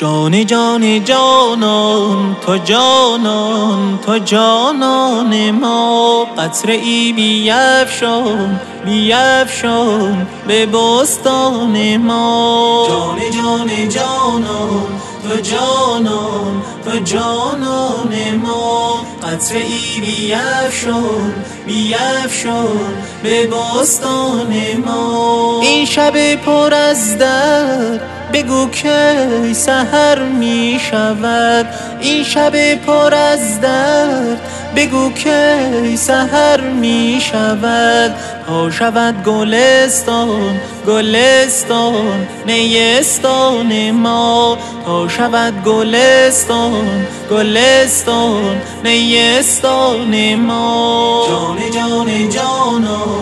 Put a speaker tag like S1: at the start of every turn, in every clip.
S1: جان جان جانان تو جانان تو جانان ما. قطر ای بیفشان بیفشان به بستان ما. جان جان جانان تو جانان تو جانان ما. قطر ای بیفشان بیفشان به بستان ما. این شب پر از درد. بگو کی سهر می شود. این شب پر از درد. بگو کی سهر می شود. ها شود گلستان گلستان نیستان ما. تا شود گلستان گلستان نیستان ما. جان جان جانان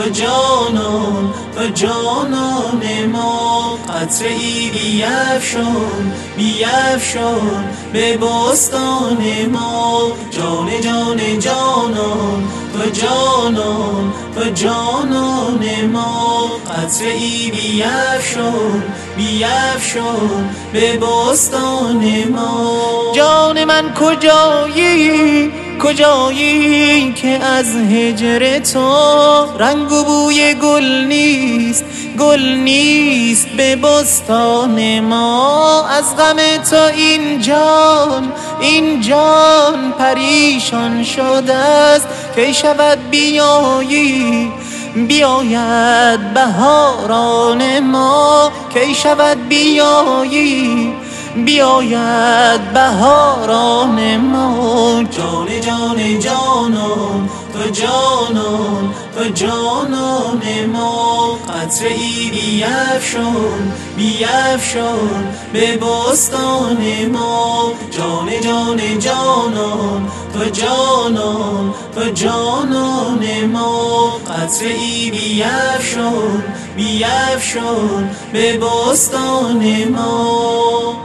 S1: تو جانان تو ما قطر ای بیفشان بیفشان به بستان ما. جان جان جانان تو جانان تو ما قطر ای بیفشان بیفشان به بستان ما. جان من کجایی؟ کجایی که از هجر تو رنگ و بوی گل نیست؟ گل نیست به بستان ما. از غم تو این جان این جان پریشان شده است. که شود بیایی؟ بیاید بهاران ما. کی شود بیایی؟ بیاید بهاران ما. جانان ما قطر ای بیفشان بیفشان به بستان ما. جان جان جانان تو جانان تو جانان ما. قطر ای بیفشان بیفشان به بستان ما.